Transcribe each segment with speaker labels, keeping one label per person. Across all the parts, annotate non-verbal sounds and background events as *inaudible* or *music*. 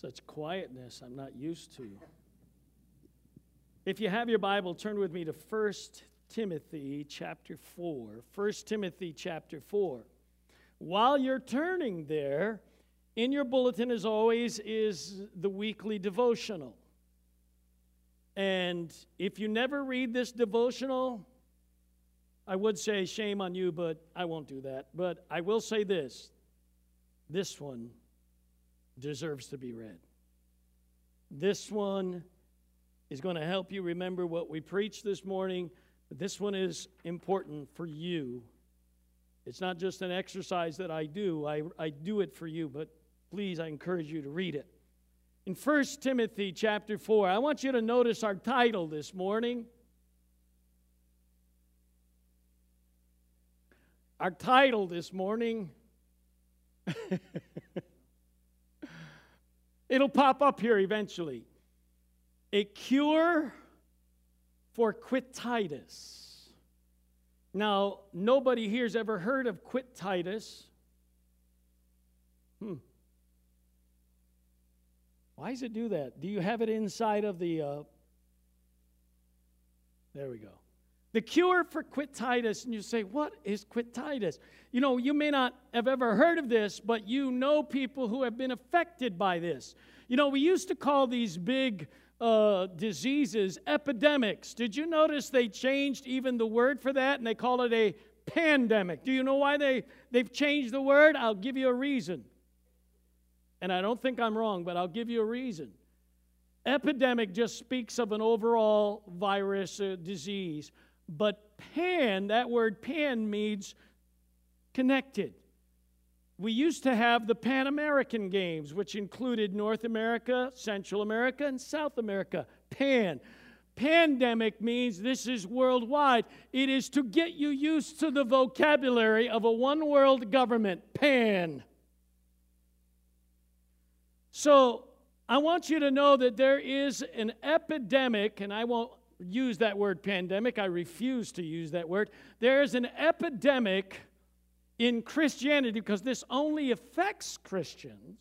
Speaker 1: Such quietness I'm not used to. If you have your Bible, turn with me to 1 Timothy chapter 4. 1 Timothy chapter 4. While you're turning there, in your bulletin, as always, is the weekly devotional. And if you never read this devotional, I would say shame on you, but I won't do that. But I will say this this one deserves to be read. This one is going to help you remember what we preached this morning, but this one is important for you. It's not just an exercise that I do, I, I do it for you, but please, I encourage you to read it. In 1 Timothy chapter 4, I want you to notice our title this morning. Our title this morning *laughs* It'll pop up here eventually. A cure for quititis. Now, nobody here's ever heard of quititis. Hmm. Why does it do that? Do you have it inside of the. Uh... There we go. The cure for quititis, and you say, What is quititis? You know, you may not have ever heard of this, but you know people who have been affected by this. You know, we used to call these big uh, diseases epidemics. Did you notice they changed even the word for that and they call it a pandemic? Do you know why they, they've changed the word? I'll give you a reason. And I don't think I'm wrong, but I'll give you a reason. Epidemic just speaks of an overall virus uh, disease. But pan, that word pan means connected. We used to have the Pan American Games, which included North America, Central America, and South America. Pan. Pandemic means this is worldwide. It is to get you used to the vocabulary of a one world government. Pan. So I want you to know that there is an epidemic, and I won't use that word pandemic. I refuse to use that word. There is an epidemic in Christianity because this only affects Christians.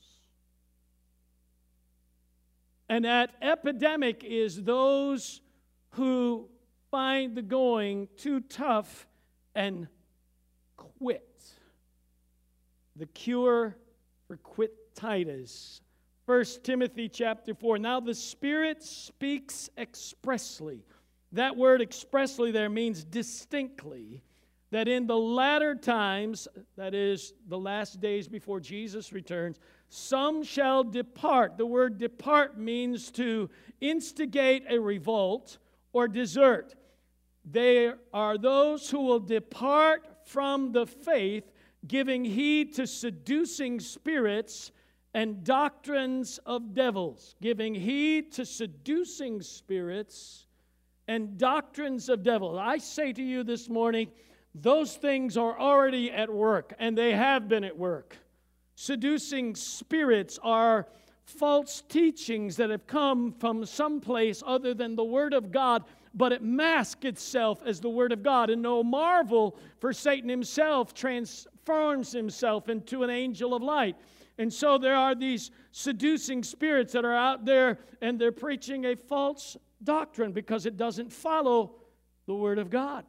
Speaker 1: And that epidemic is those who find the going too tough and quit. The cure for quititis 1 Timothy chapter 4. Now the Spirit speaks expressly. That word expressly there means distinctly. That in the latter times, that is, the last days before Jesus returns, some shall depart. The word depart means to instigate a revolt or desert. They are those who will depart from the faith, giving heed to seducing spirits and doctrines of devils, giving heed to seducing spirits and doctrines of devils. I say to you this morning, those things are already at work, and they have been at work. Seducing spirits are false teachings that have come from some place other than the Word of God, but it masks itself as the Word of God. And no marvel, for Satan himself transforms himself into an angel of light. And so there are these seducing spirits that are out there and they're preaching a false doctrine because it doesn't follow the Word of God.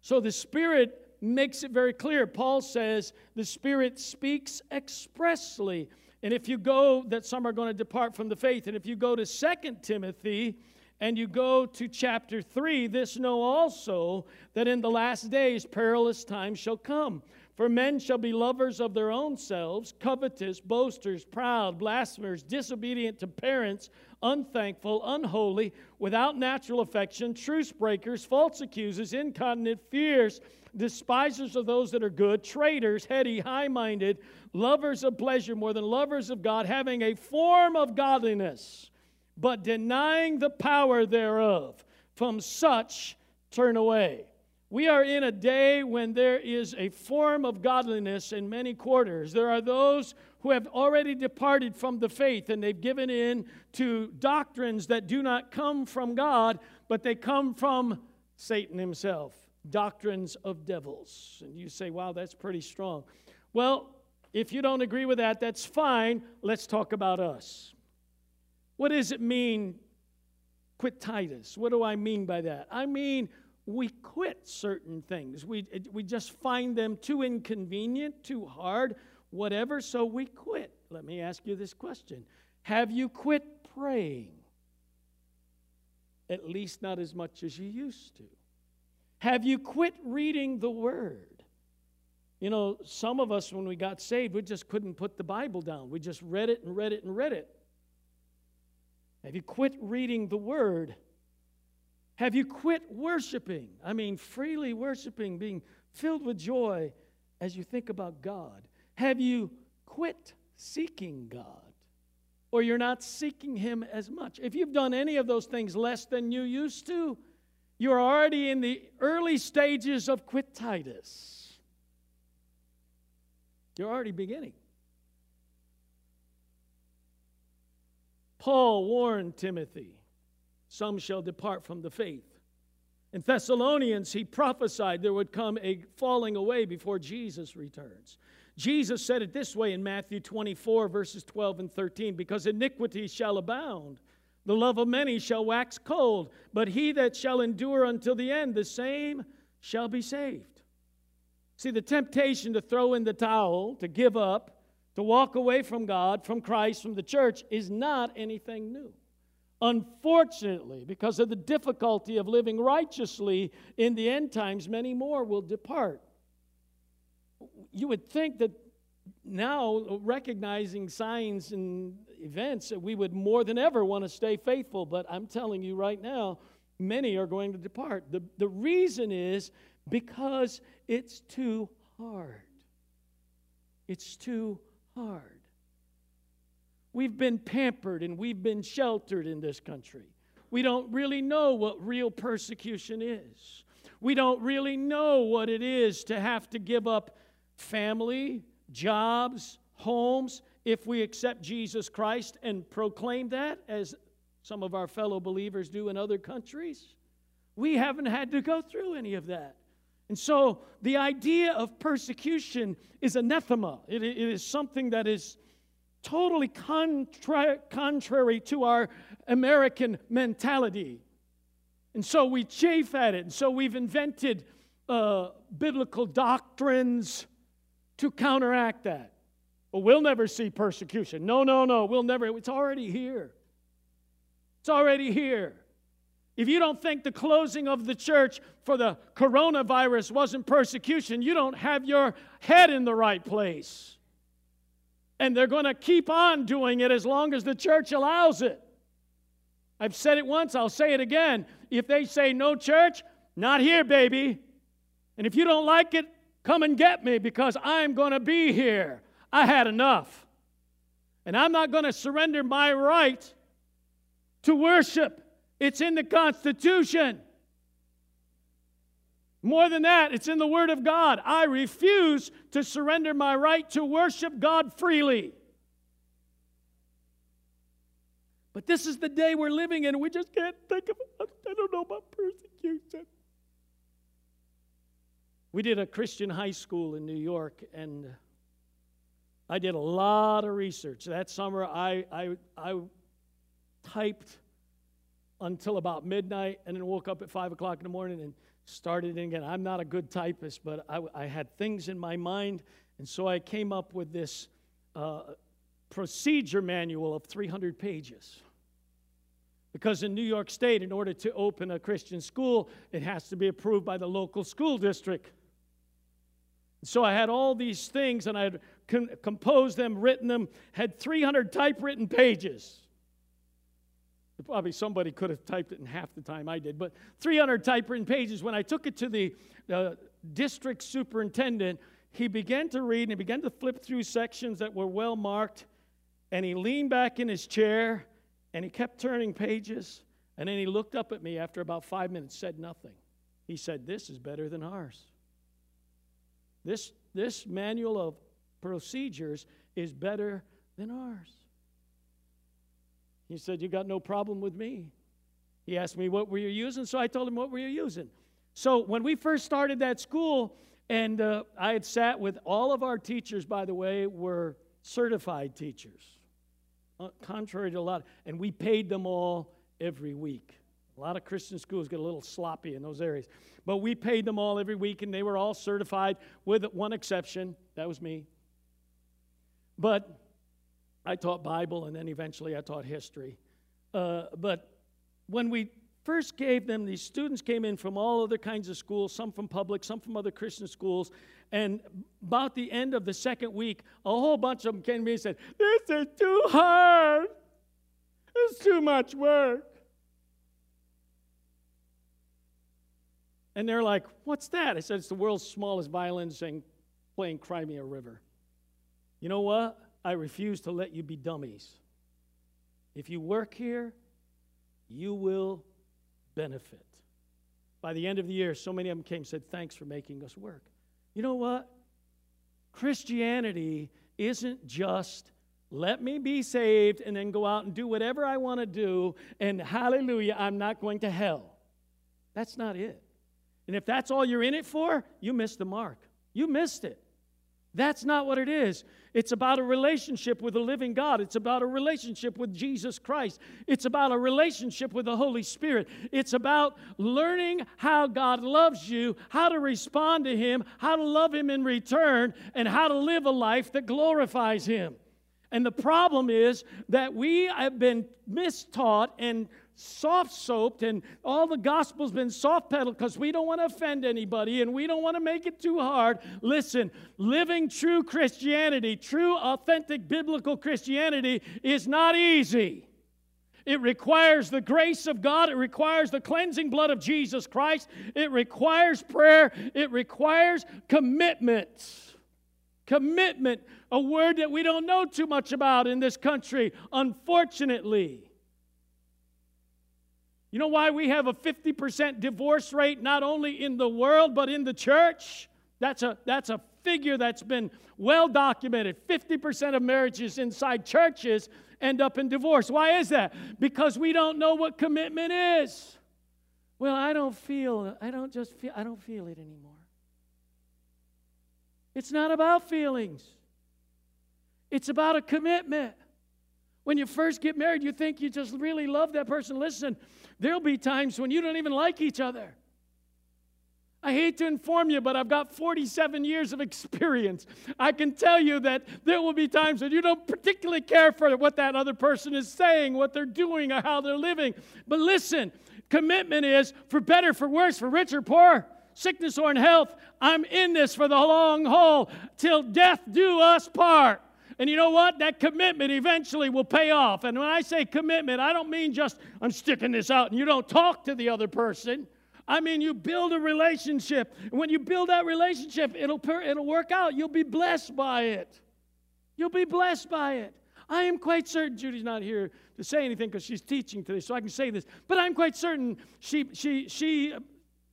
Speaker 1: So the Spirit makes it very clear. Paul says the Spirit speaks expressly. And if you go, that some are going to depart from the faith. And if you go to Second Timothy, and you go to chapter 3, this know also that in the last days perilous times shall come. For men shall be lovers of their own selves, covetous, boasters, proud, blasphemers, disobedient to parents, unthankful, unholy, without natural affection, truce breakers, false accusers, incontinent, fierce, despisers of those that are good, traitors, heady, high minded, lovers of pleasure more than lovers of God, having a form of godliness, but denying the power thereof. From such turn away. We are in a day when there is a form of godliness in many quarters. There are those who have already departed from the faith and they've given in to doctrines that do not come from God, but they come from Satan himself. Doctrines of devils. And you say, wow, that's pretty strong. Well, If you don't agree with that, that's fine. Let's talk about us. What does it mean, quititis? What do I mean by that? I mean, we quit certain things. We, we just find them too inconvenient, too hard, whatever, so we quit. Let me ask you this question Have you quit praying? At least not as much as you used to. Have you quit reading the Word? You know, some of us, when we got saved, we just couldn't put the Bible down. We just read it and read it and read it. Have you quit reading the Word? Have you quit worshiping? I mean, freely worshiping, being filled with joy as you think about God. Have you quit seeking God? Or you're not seeking Him as much? If you've done any of those things less than you used to, you're already in the early stages of quititis. You're already beginning. Paul warned Timothy some shall depart from the faith. In Thessalonians, he prophesied there would come a falling away before Jesus returns. Jesus said it this way in Matthew 24, verses 12 and 13 because iniquity shall abound, the love of many shall wax cold, but he that shall endure until the end, the same shall be saved. See, the temptation to throw in the towel, to give up, to walk away from God, from Christ, from the church, is not anything new. Unfortunately, because of the difficulty of living righteously in the end times, many more will depart. You would think that now, recognizing signs and events, we would more than ever want to stay faithful, but I'm telling you right now, many are going to depart. The, the reason is because it's too hard. It's too hard. We've been pampered and we've been sheltered in this country. We don't really know what real persecution is. We don't really know what it is to have to give up family, jobs, homes, if we accept Jesus Christ and proclaim that, as some of our fellow believers do in other countries. We haven't had to go through any of that. And so the idea of persecution is anathema. it, it is something that is totally contra- contrary to our American mentality. And so we chafe at it. And so we've invented uh, biblical doctrines to counteract that. But we'll never see persecution. No, no, no. We'll never. It's already here. It's already here. If you don't think the closing of the church for the coronavirus wasn't persecution, you don't have your head in the right place. And they're going to keep on doing it as long as the church allows it. I've said it once, I'll say it again. If they say no church, not here, baby. And if you don't like it, come and get me because I'm going to be here. I had enough. And I'm not going to surrender my right to worship. It's in the Constitution. More than that, it's in the Word of God. I refuse to surrender my right to worship God freely. But this is the day we're living in. We just can't think of it. I don't know about persecution. We did a Christian high school in New York, and I did a lot of research. That summer, I, I, I typed until about midnight and then woke up at 5 o'clock in the morning and started again. I'm not a good typist, but I, I had things in my mind, and so I came up with this uh, procedure manual of 300 pages. Because in New York State, in order to open a Christian school, it has to be approved by the local school district. So I had all these things and I had composed them, written them, had 300 typewritten pages. Probably somebody could have typed it in half the time I did, but 300 typewritten pages. When I took it to the uh, district superintendent, he began to read and he began to flip through sections that were well marked. And he leaned back in his chair and he kept turning pages. And then he looked up at me after about five minutes, said nothing. He said, This is better than ours. This, this manual of procedures is better than ours. He said, You got no problem with me. He asked me, What were you using? So I told him, What were you using? So when we first started that school, And uh, I had sat with all of our teachers, by the way, were certified teachers, uh, contrary to a lot. And we paid them all every week. A lot of Christian schools get a little sloppy in those areas. But we paid them all every week, and they were all certified, with one exception. That was me. But I taught Bible, and then eventually I taught history. Uh, but when we first gave them, these students came in from all other kinds of schools, some from public, some from other Christian schools. And about the end of the second week, a whole bunch of them came to me and said, This is too hard. It's too much work. And they're like, What's that? I said, It's the world's smallest violin playing Cry Me a River. You know what? I refuse to let you be dummies. If you work here, you will benefit. By the end of the year, so many of them came and said, Thanks for making us work. You know what? Christianity isn't just let me be saved and then go out and do whatever I want to do, and hallelujah, I'm not going to hell. That's not it. And if that's all you're in it for, you missed the mark. You missed it. That's not what it is. It's about a relationship with the living God. It's about a relationship with Jesus Christ. It's about a relationship with the Holy Spirit. It's about learning how God loves you, how to respond to Him, how to love Him in return, and how to live a life that glorifies Him. And the problem is that we have been mistaught and soft soaped and all the gospel's been soft pedaled because we don't want to offend anybody and we don't want to make it too hard. Listen, living true Christianity, true authentic biblical Christianity is not easy. It requires the grace of God. It requires the cleansing blood of Jesus Christ. It requires prayer. It requires commitment. Commitment, a word that we don't know too much about in this country, unfortunately. You know why we have a 50% divorce rate not only in the world but in the church? That's a, that's a figure that's been well documented. 50% of marriages inside churches end up in divorce. Why is that? Because we don't know what commitment is. Well, I don't feel I don't just feel I don't feel it anymore. It's not about feelings. It's about a commitment. When you first get married, you think you just really love that person. Listen, there'll be times when you don't even like each other. I hate to inform you, but I've got 47 years of experience. I can tell you that there will be times when you don't particularly care for what that other person is saying, what they're doing, or how they're living. But listen, commitment is for better, for worse, for rich or poor, sickness or in health. I'm in this for the long haul till death do us part. And you know what? That commitment eventually will pay off. And when I say commitment, I don't mean just I'm sticking this out and you don't talk to the other person. I mean, you build a relationship. And when you build that relationship, it'll, it'll work out. You'll be blessed by it. You'll be blessed by it. I am quite certain, Judy's not here to say anything because she's teaching today, so I can say this, but I'm quite certain she, she, she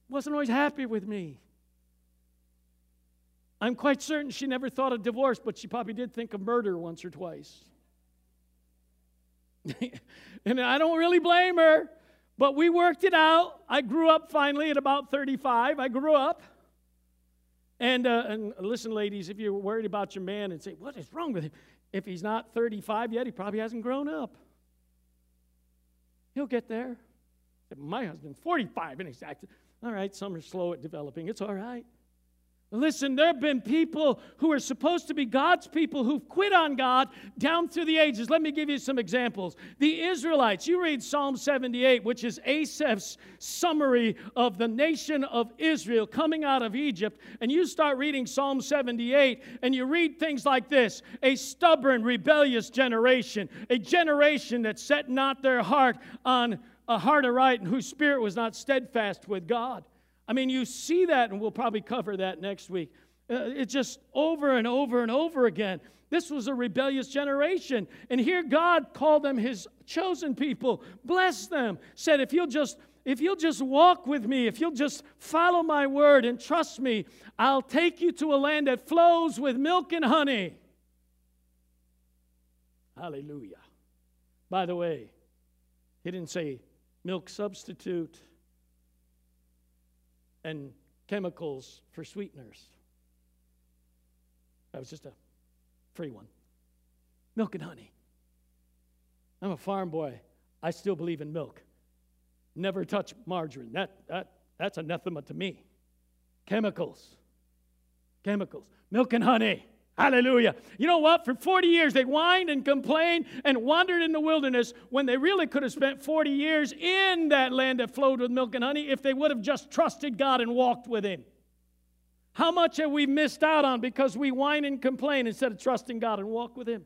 Speaker 1: wasn't always happy with me. I'm quite certain she never thought of divorce, but she probably did think of murder once or twice. *laughs* and I don't really blame her, but we worked it out. I grew up finally at about 35. I grew up. And, uh, and listen, ladies, if you're worried about your man and say, What is wrong with him? If he's not 35 yet, he probably hasn't grown up. He'll get there. My husband's 45 and he's acting. All right, some are slow at developing. It's all right. Listen, there have been people who are supposed to be God's people who've quit on God down through the ages. Let me give you some examples. The Israelites, you read Psalm 78, which is Asaph's summary of the nation of Israel coming out of Egypt, and you start reading Psalm 78, and you read things like this A stubborn, rebellious generation, a generation that set not their heart on a heart of right and whose spirit was not steadfast with God. I mean, you see that, and we'll probably cover that next week. Uh, it's just over and over and over again. This was a rebellious generation. And here God called them his chosen people, blessed them, said, if you'll just if you'll just walk with me, if you'll just follow my word and trust me, I'll take you to a land that flows with milk and honey. Hallelujah. By the way, he didn't say milk substitute and chemicals for sweeteners. That was just a free one. Milk and honey. I'm a farm boy. I still believe in milk. Never touch margarine. That, that, that's anathema to me. Chemicals. Chemicals. Milk and honey. Hallelujah. You know what? For 40 years, they whined and complained and wandered in the wilderness when they really could have spent 40 years in that land that flowed with milk and honey if they would have just trusted God and walked with Him. How much have we missed out on because we whine and complain instead of trusting God and walk with Him?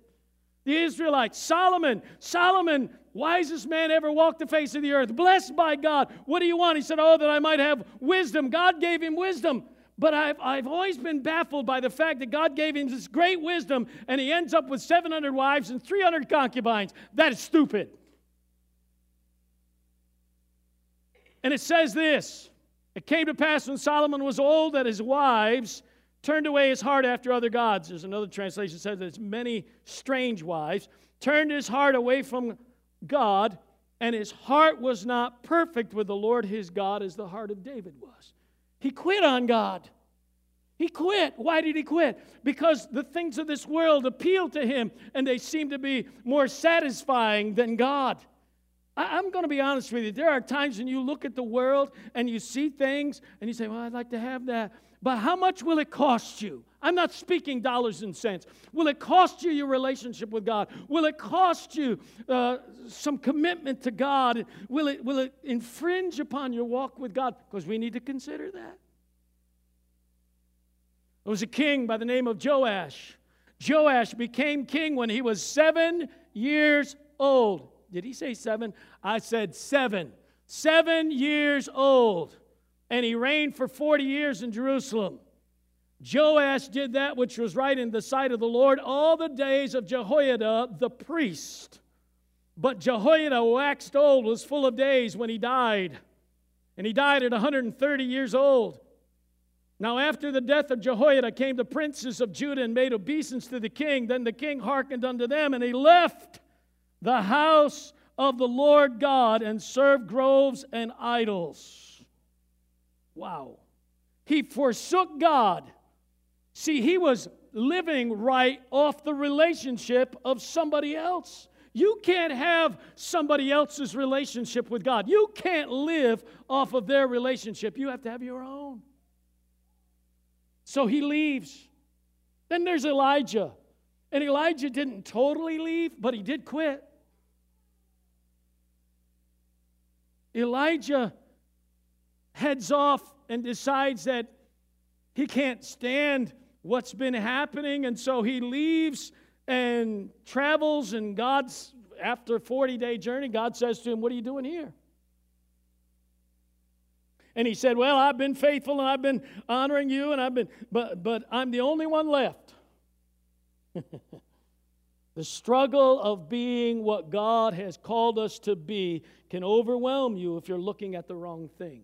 Speaker 1: The Israelites, Solomon, Solomon, wisest man ever walked the face of the earth, blessed by God. What do you want? He said, Oh, that I might have wisdom. God gave him wisdom. But I've, I've always been baffled by the fact that God gave him this great wisdom and he ends up with 700 wives and 300 concubines. That is stupid. And it says this It came to pass when Solomon was old that his wives turned away his heart after other gods. There's another translation that says there's many strange wives, turned his heart away from God, and his heart was not perfect with the Lord his God as the heart of David was. He quit on God. He quit. Why did he quit? Because the things of this world appeal to him and they seem to be more satisfying than God. I, am going to be honest with you. There are times when you look at the world and you see things and you say, Well, I'd like to have that. But how much will it cost you? I'm not speaking dollars and cents. Will it cost you your relationship with God? Will it cost you uh, some commitment to God? Will it, will it infringe upon your walk with God? Because we need to consider that. There was a king by the name of Joash. Joash became king when he was seven years old. Did he say seven? I said seven. Seven years old. And he reigned for 40 years in Jerusalem. Joash did that which was right in the sight of the Lord all the days of Jehoiada the priest. But Jehoiada waxed old, was full of days when he died. And he died at 130 years old. Now, after the death of Jehoiada came the princes of Judah and made obeisance to the king. Then the king hearkened unto them, and he left the house of the Lord God and served groves and idols. Wow. He forsook God See, he was living right off the relationship of somebody else. You can't have somebody else's relationship with God. You can't live off of their relationship. You have to have your own. So he leaves. Then there's Elijah. And Elijah didn't totally leave, but he did quit. Elijah heads off and decides that he can't stand what's been happening. And so he leaves and travels, and God's, after a 40 day journey, God says to him, What are you doing here? And he said, Well, I've been faithful and I've been honoring you, and I've been, but, but I'm the only one left. *laughs* the struggle of being what God has called us to be can overwhelm you if you're looking at the wrong thing.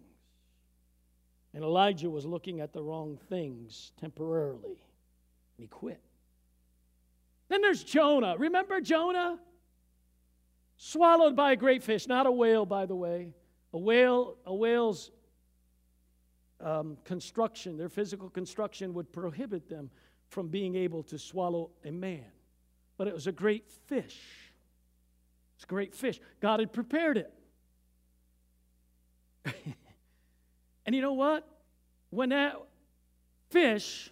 Speaker 1: And Elijah was looking at the wrong things temporarily. And he quit. Then there's Jonah. Remember Jonah? Swallowed by a great fish, not a whale, by the way. A whale, a whale's um, construction, their physical construction would prohibit them from being able to swallow a man. But it was a great fish. It's a great fish. God had prepared it. *laughs* And you know what? When that fish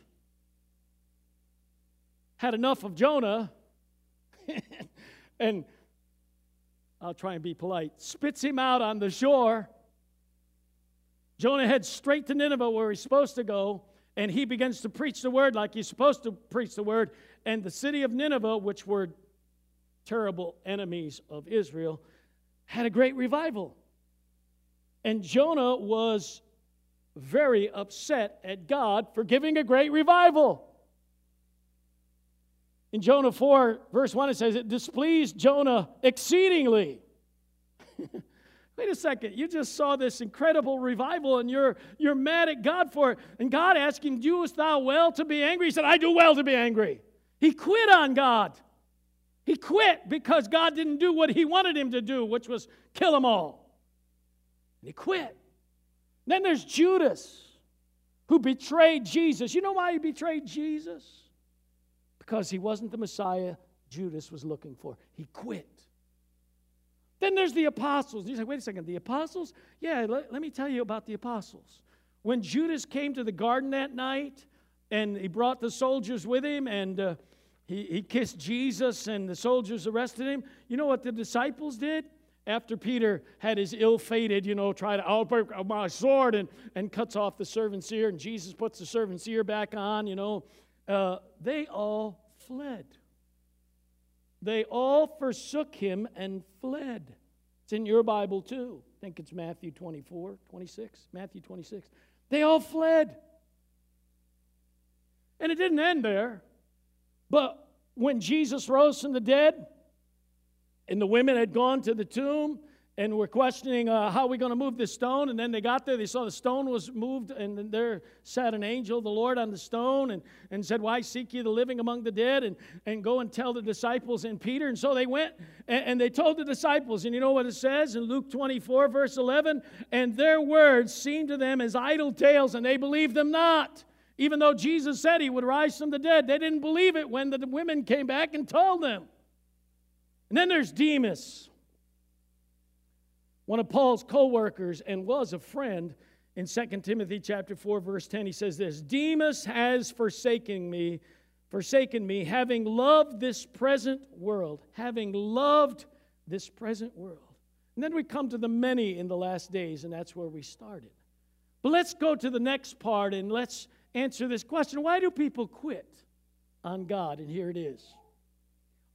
Speaker 1: had enough of Jonah, *laughs* and I'll try and be polite, spits him out on the shore. Jonah heads straight to Nineveh where he's supposed to go, and he begins to preach the word like he's supposed to preach the word. And the city of Nineveh, which were terrible enemies of Israel, had a great revival. And Jonah was very upset at God for giving a great revival. In Jonah 4, verse 1, it says, It displeased Jonah exceedingly. *laughs* Wait a second, you just saw this incredible revival and you're, you're mad at God for it. And God him, Doest thou well to be angry? He said, I do well to be angry. He quit on God. He quit because God didn't do what he wanted him to do, which was kill them all. And he quit. Then there's Judas who betrayed Jesus. You know why he betrayed Jesus? because he wasn't the Messiah Judas was looking for. He quit. Then there's the apostles. You say, wait a second, the apostles? Yeah, let, let me tell you about the apostles. When Judas came to the garden that night and he brought the soldiers with him and uh, he, he kissed Jesus and the soldiers arrested him, you know what the disciples did? After Peter had his ill fated, you know, try to, I'll break my sword and, and cuts off the servant's ear, and Jesus puts the servant's ear back on, you know, uh, they all fled. They all forsook him and fled. It's in your Bible too. I think it's Matthew 24, 26. Matthew 26. They all fled. And it didn't end there. But when Jesus rose from the dead, and the women had gone to the tomb, and were questioning uh, how are we going to move this stone. And then they got there, they saw the stone was moved, and there sat an angel of the Lord on the stone and, and said, Why seek ye the living among the dead? And, and go and tell the disciples and Peter. And so they went and, and they told the disciples. And you know what it says in Luke 24, verse 11? And their words seemed to them as idle tales, and they believed them not. Even though Jesus said he would rise from the dead, they didn't believe it when the women came back and told them. And then there's Demas one of Paul's co-workers and was a friend in 2 Timothy chapter 4 verse 10 he says this Demas has forsaken me forsaken me having loved this present world having loved this present world. And then we come to the many in the last days and that's where we started. But let's go to the next part and let's answer this question. Why do people quit on God? And here it is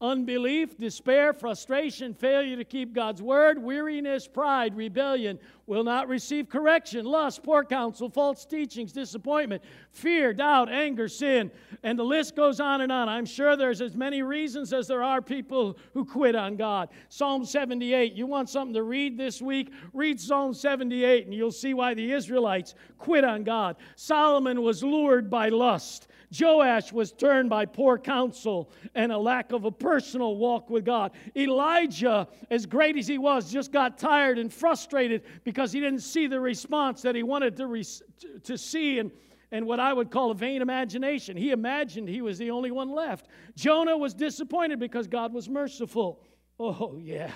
Speaker 1: Unbelief, despair, frustration, failure to keep God's word, weariness, pride, rebellion will not receive correction, lust, poor counsel, false teachings, disappointment, fear, doubt, anger, sin, and the list goes on and on. I'm sure there's as many reasons as there are people who quit on God. Psalm 78, you want something to read this week? Read Psalm 78 and you'll see why the Israelites quit on God. Solomon was lured by lust. Joash was turned by poor counsel and a lack of a personal walk with God. Elijah, as great as he was, just got tired and frustrated because he didn't see the response that he wanted to, re- to see and, and what I would call a vain imagination. He imagined he was the only one left. Jonah was disappointed because God was merciful. Oh, yeah.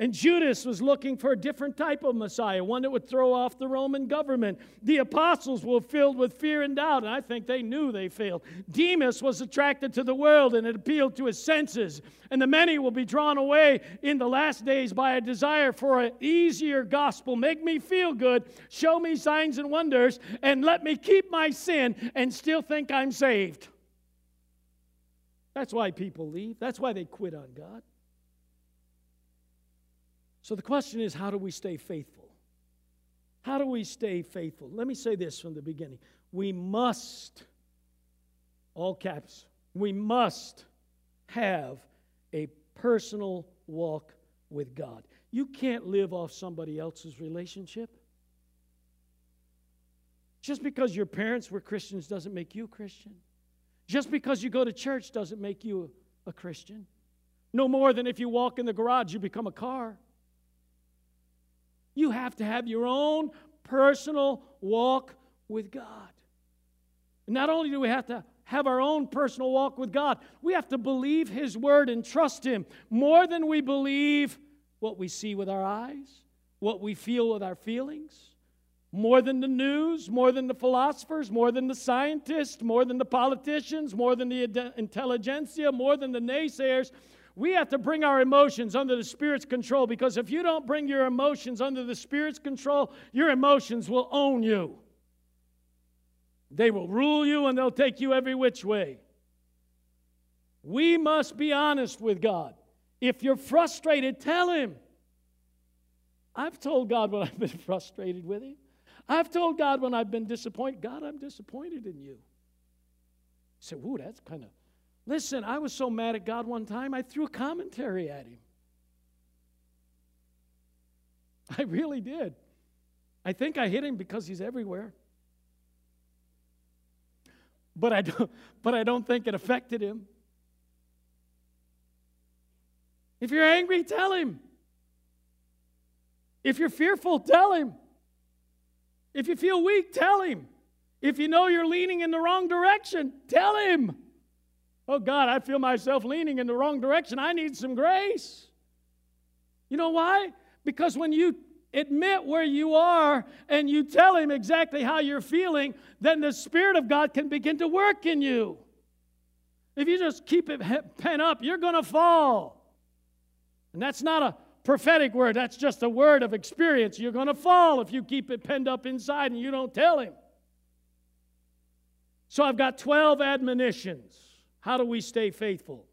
Speaker 1: And Judas was looking for a different type of Messiah, one that would throw off the Roman government. The apostles were filled with fear and doubt, and I think they knew they failed. Demas was attracted to the world and it appealed to his senses. And the many will be drawn away in the last days by a desire for an easier gospel. Make me feel good, show me signs and wonders, and let me keep my sin and still think I'm saved. That's why people leave, that's why they quit on God. So the question is how do we stay faithful? How do we stay faithful? Let me say this from the beginning. We must, all caps, we must have a personal walk with God. You can't live off somebody else's relationship. Just because your parents were Christians doesn't make you Christian. Just because you go to church doesn't make you a Christian. No more than if you walk in the garage, you become a car. You have to have your own personal walk with God. Not only do we have to have our own personal walk with God, we have to believe His word and trust Him more than we believe what we see with our eyes, what we feel with our feelings, more than the news, more than the philosophers, more than the scientists, more than the politicians, more than the intelligentsia, more than the naysayers. We have to bring our emotions under the Spirit's control because if you don't bring your emotions under the Spirit's control, your emotions will own you. They will rule you and they'll take you every which way. We must be honest with God. If you're frustrated, tell Him. I've told God when *laughs* I've been frustrated with Him. I've told God when I've been disappointed, God, I'm disappointed in you. You say, Ooh, that's kind of Listen, I was so mad at God one time, I threw a commentary at him. *laughs* I really did. I think I hit him because he's everywhere. But I don't, *laughs* but I don't think it affected him. If you're angry, tell him. If you're fearful, tell him. If you feel weak, tell him. If you know you're leaning in the wrong direction, tell him. Oh God, I feel myself leaning in the wrong direction. I need some grace. You know why? Because when you admit where you are and you tell Him exactly how you're feeling, then the Spirit of God can begin to work in you. If you just keep it pent up, you're going to fall. And that's not a prophetic word, that's just a word of experience. You're going to fall if you keep it penned up inside and you don't tell Him. So I've got 12 admonitions. How do we stay faithful?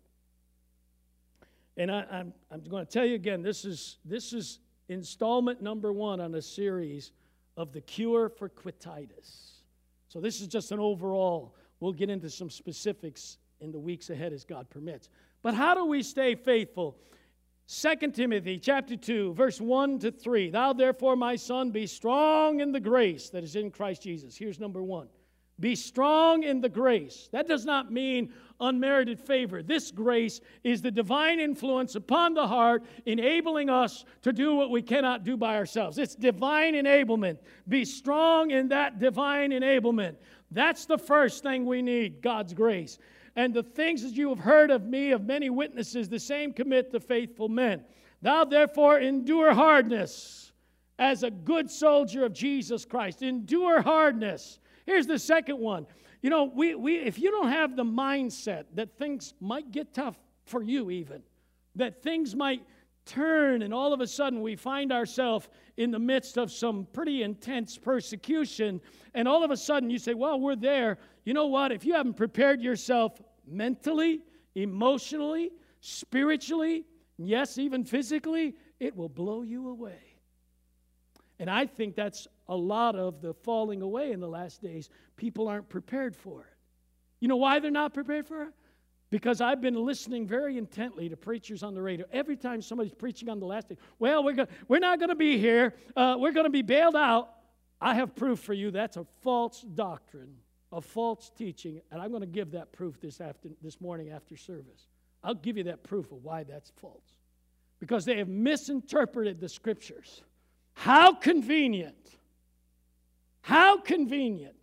Speaker 1: And I, am I'm, I'm going to tell you again this is, this is installment number one on a series of the cure for quititis. So this is just an overall. We'll get into some specifics in the weeks ahead as God permits. But how do we stay faithful? 2 Timothy chapter 2 verse 1 to 3 Thou therefore my son be strong in the grace that is in Christ Jesus. Here's number 1. Be strong in the grace. That does not mean unmerited favor. This grace is the divine influence upon the heart, enabling us to do what we cannot do by ourselves. It's divine enablement. Be strong in that divine enablement. That's the first thing we need God's grace. And the things that you have heard of me, of many witnesses, the same commit to faithful men. Thou therefore endure hardness as a good soldier of Jesus Christ. Endure hardness. Here's the second one. You know, we, we, if you don't have the mindset that things might get tough for you, even, that things might turn and all of a sudden we find ourselves in the midst of some pretty intense persecution, and all of a sudden you say, Well, we're there. You know what? If you haven't prepared yourself mentally, emotionally, spiritually, yes, even physically, it will blow you away. And I think that's a lot of the falling away in the last days. People aren't prepared for it. You know why they're not prepared for it? Because I've been listening very intently to preachers on the radio. Every time somebody's preaching on the last day, well, we're, go- we're not going to be here. Uh, we're going to be bailed out. I have proof for you that's a false doctrine, a false teaching, and I'm going to give that proof this, after, this morning after service. I'll give you that proof of why that's false. Because they have misinterpreted the scriptures. How convenient. How convenient.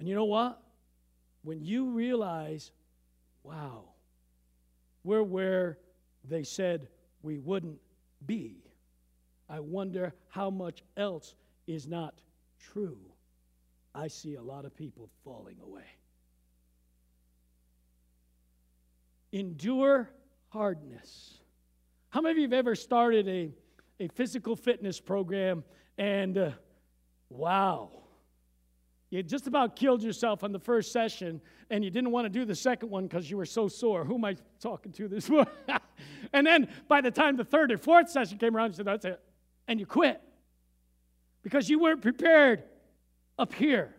Speaker 1: And you know what? When you realize, wow, we're where they said we wouldn't be, I wonder how much else is not true. I see a lot of people falling away. Endure hardness. How many of you have ever started a, a physical fitness program and uh, wow, you just about killed yourself on the first session and you didn't want to do the second one because you were so sore? Who am I talking to this morning? *laughs* and then by the time the third or fourth session came around, you said, That's it. And you quit because you weren't prepared up here.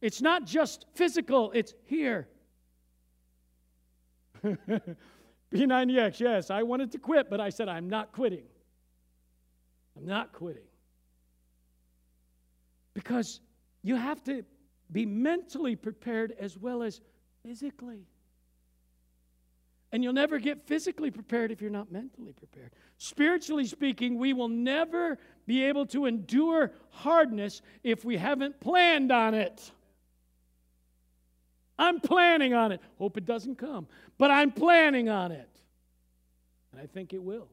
Speaker 1: It's not just physical, it's here. *laughs* P90X, yes, I wanted to quit, but I said, I'm not quitting. I'm not quitting. Because you have to be mentally prepared as well as physically. And you'll never get physically prepared if you're not mentally prepared. Spiritually speaking, we will never be able to endure hardness if we haven't planned on it. I'm planning on it. Hope it doesn't come, but I'm planning on it. And I think it will.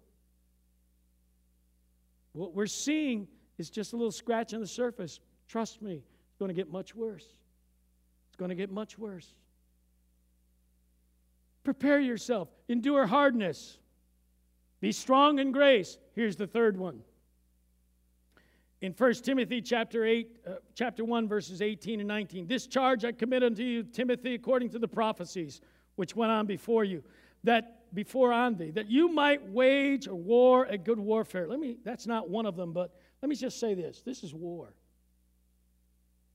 Speaker 1: What we're seeing is just a little scratch on the surface. Trust me, it's going to get much worse. It's going to get much worse. Prepare yourself, endure hardness, be strong in grace. Here's the third one in 1 Timothy chapter 8, uh, chapter 1, verses 18 and 19. This charge I commit unto you, Timothy, according to the prophecies which went on before you, that before on thee, that you might wage a war, a good warfare. Let me, that's not one of them, but let me just say this. This is war.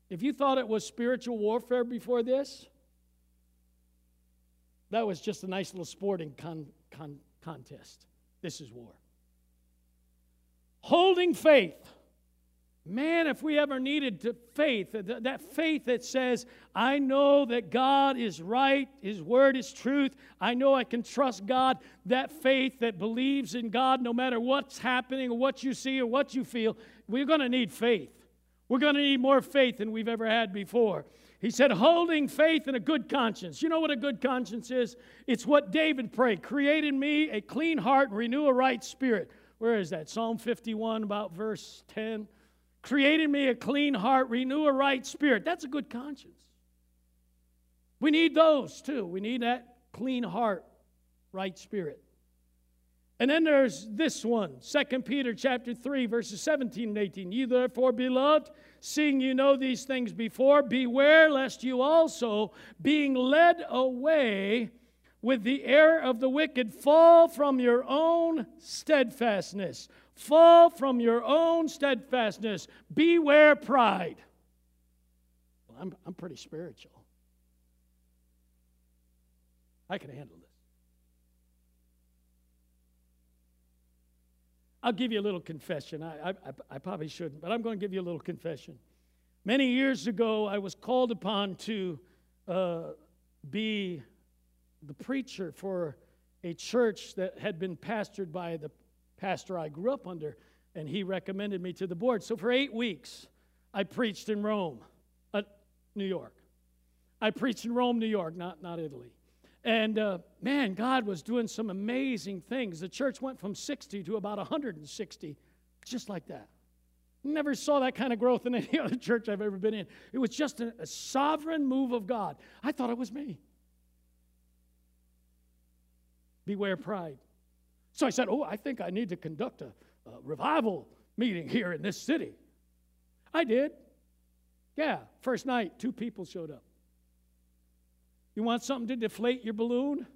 Speaker 1: If you thought it was spiritual warfare before this, that was just a nice little sporting con, con, contest. This is war. Holding faith Man, if we ever needed faith, that faith that says, I know that God is right, His word is truth, I know I can trust God, that faith that believes in God no matter what's happening or what you see or what you feel, we're going to need faith. We're going to need more faith than we've ever had before. He said, holding faith and a good conscience. You know what a good conscience is? It's what David prayed create in me a clean heart and renew a right spirit. Where is that? Psalm 51, about verse 10. Create in me a clean heart, renew a right spirit. That's a good conscience. We need those too. We need that clean heart, right spirit. And then there's this one, 2 Peter chapter 3, verses 17 and 18. You therefore, beloved, seeing you know these things before, beware lest you also, being led away with the error of the wicked, fall from your own steadfastness. Fall from your own steadfastness. Beware pride. Well, I'm, I'm pretty spiritual. I can handle this. I'll give you a little confession. I, I, I, probably shouldn't, but I'm going to give you a little confession. Many years ago, I was called upon to uh, be the preacher for a church that had been pastored by the pastor I grew up under, and he recommended me to the board. So for eight weeks, I preached in Rome, uh, New York. I preached in Rome, New York, not, not Italy. And uh, man, God was doing some amazing things. The church went from 60 to about 160, just like that. Never saw that kind of growth in *laughs* any other church I've ever been in. It was just a, a sovereign move of God. I thought it was me. Beware pride. So I said, Oh, I think I need to conduct a, a revival meeting here in this city. I did. Yeah, first night, two people showed up. You want something to deflate your balloon?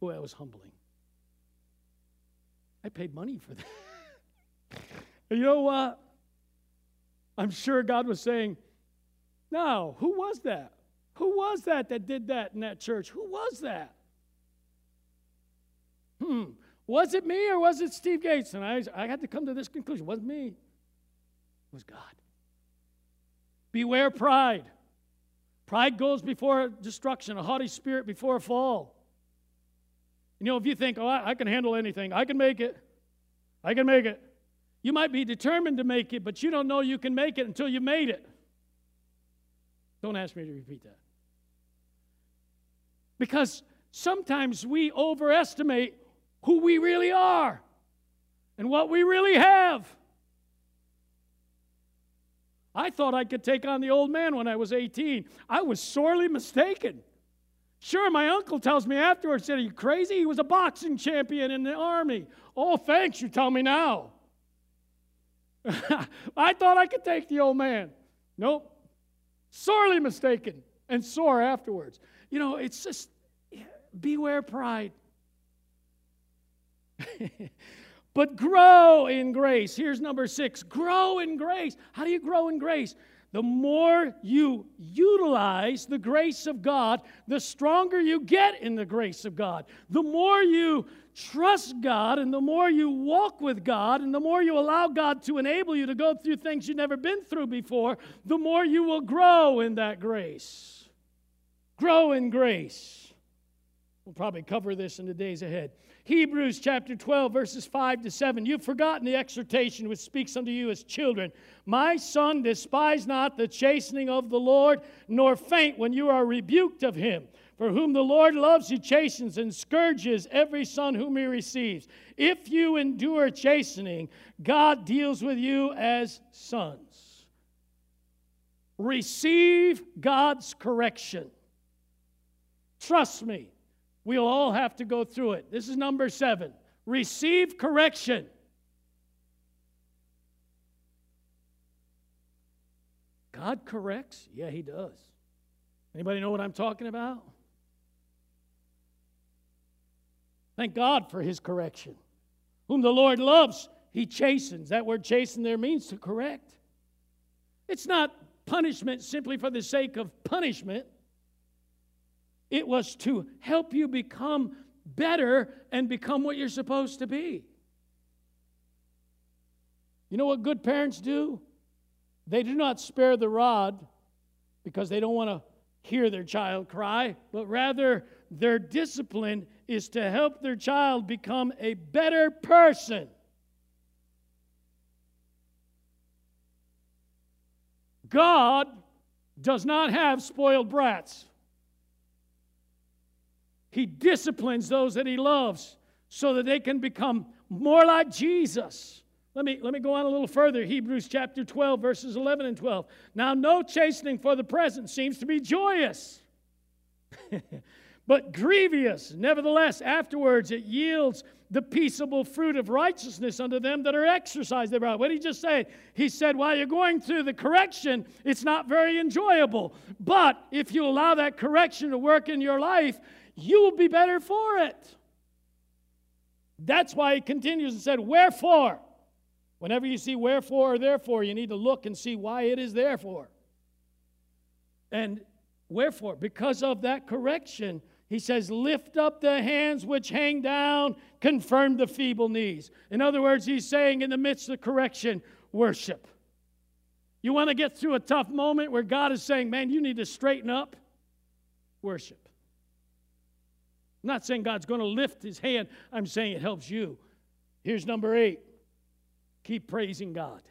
Speaker 1: Oh, that was humbling. I paid money for that. *laughs* you know what? I'm sure God was saying, No, who was that? Who was that that did that in that church? Who was that? Hmm. Was it me or was it Steve Gates? And I, I had to come to this conclusion. It wasn't me, it was God. Beware pride. Pride goes before destruction, a haughty spirit before a fall. You know, if you think, oh, I, I can handle anything, I can make it, I can make it. You might be determined to make it, but you don't know you can make it until you made it. Don't ask me to repeat that. Because sometimes we overestimate who we really are and what we really have. I thought I could take on the old man when I was 18. I was sorely mistaken. Sure, my uncle tells me afterwards, said, Are you crazy? He was a boxing champion in the army. Oh, thanks, you tell me now. *laughs* I thought I could take the old man. Nope. Sorely mistaken and sore afterwards. You know, it's just beware pride. *laughs* but grow in grace. Here's number six grow in grace. How do you grow in grace? the more you utilize the grace of God, the stronger you get in the grace of God. The more you trust God and the more you walk with God and the more you allow God to enable you to go through things you've never been through before, the more you will grow in that grace. Grow in grace. We'll probably cover this in the days ahead. Hebrews chapter 12, verses 5 to 7. You've forgotten the exhortation which speaks unto you as children. My son, despise not the chastening of the Lord, nor faint when you are rebuked of him. For whom the Lord loves, he chastens and scourges every son whom he receives. If you endure chastening, God deals with you as sons. Receive God's correction. Trust me, We'll all have to go through it. This is number seven. Receive correction. God corrects? Yeah, He does. Anybody know what I'm talking about? Thank God for His correction. Whom the Lord loves, He chastens. That word chasten there means to correct. It's not punishment simply for the sake of punishment it was to help you become better and become what you're supposed to be. You know what good parents do? They do not spare the rod because they don't want to hear their child cry, but rather their discipline is to help their child become a better person. God does not have spoiled brats. He disciplines those that he loves so that they can become more like Jesus. Let me, let me go on a little further. Hebrews chapter 12, verses 11 and 12. Now, no chastening for the present seems to be joyous, *laughs* but grievous. Nevertheless, afterwards it yields the peaceable fruit of righteousness unto them that are exercised thereof. What did he just say? He said, while you're going through the correction, it's not very enjoyable. But if you allow that correction to work in your life, you will be better for it. That's why he continues and said, Wherefore? Whenever you see wherefore or therefore, you need to look and see why it is therefore. And wherefore? Because of that correction, he says, Lift up the hands which hang down, confirm the feeble knees. In other words, he's saying in the midst of correction, worship. You want to get through a tough moment where God is saying, Man, you need to straighten up? Worship. I'm not saying God's going to lift his hand, I'm saying it helps you. Here's number eight keep praising God.